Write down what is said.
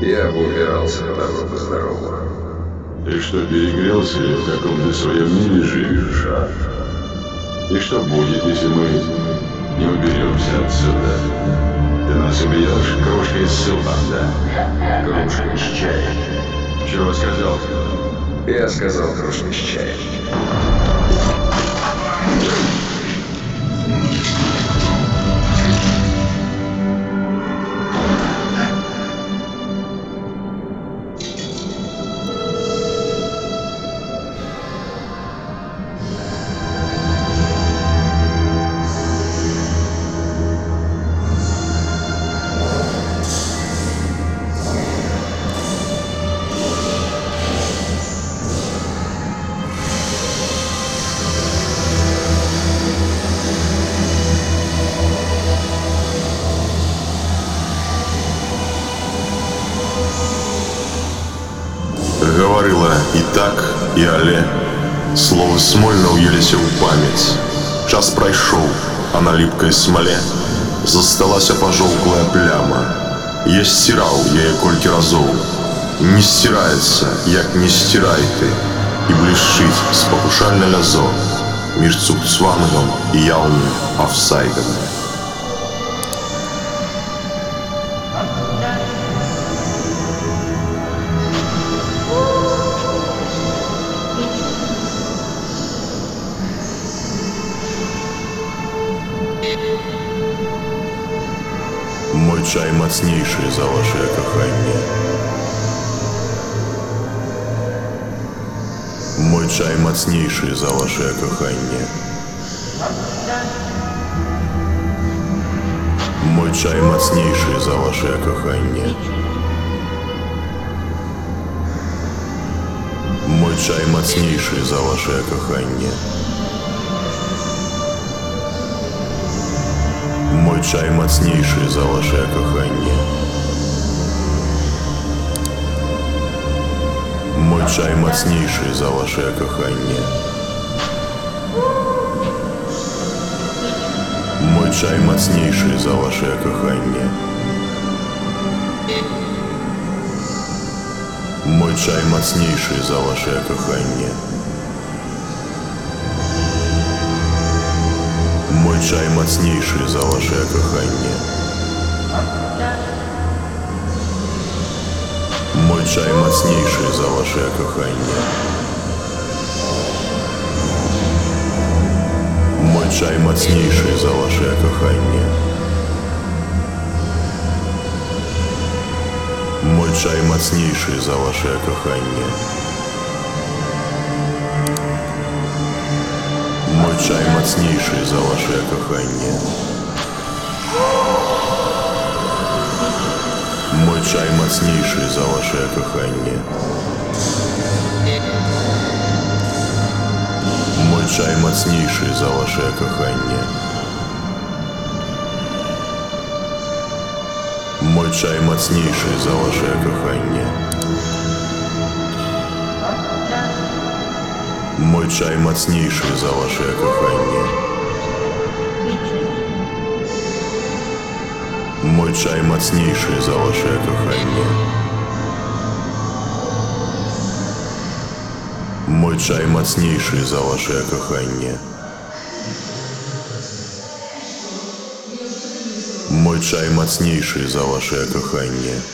Я бы убирался по добру, по здорову. Ты что, перегрелся или в каком-то своем мире живешь, а? И что будет, если мы не уберемся отсюда? Ты нас убьешь кружкой с супом, да? Кружкой с чаем. Чего сказал? Я сказал кружкой с чаем. Говорила и так, і але Слово смольно уеліся ў памяць. Час прайшоў, а на ліпкай смале засталася пажоўклая пляма. Я сціраў яе колькі разоў. Не сціраецца, як не сцірай ты, і блішчыць спакушальна лязо між цукцвангам і яўным афсайдам. Відчай мацніший за ваше кохання. Мой чай мацніший за ваше кохання. Мой чай мацніший за ваше кохання. Мой чай мацніший за ваше кохання. Чай мацніший за ваше кохання. Мой чай мацніший за ваше кохання. Мой чай мацніший за ваше кохання. Мой чай мацніший за лише кохання. Відчай мацніший за лише кохання. Мой чай мацніший за лише кохання. Мой чай мацніший за лише кохання. Мой чай мацніший за лише кохання. Чай мацнейший за ваше кохання. Мой чай мацнейший за ваше кохання. Мой чай мацнейший за ваше кохання. Мой чай мацнейший за ваше кохання. мой чай мацніший за ваше кохання. Мой чай мацніший за ваше кохання. Мой чай мацніший за ваше кохання. Мой чай мацніший за ваше кохання.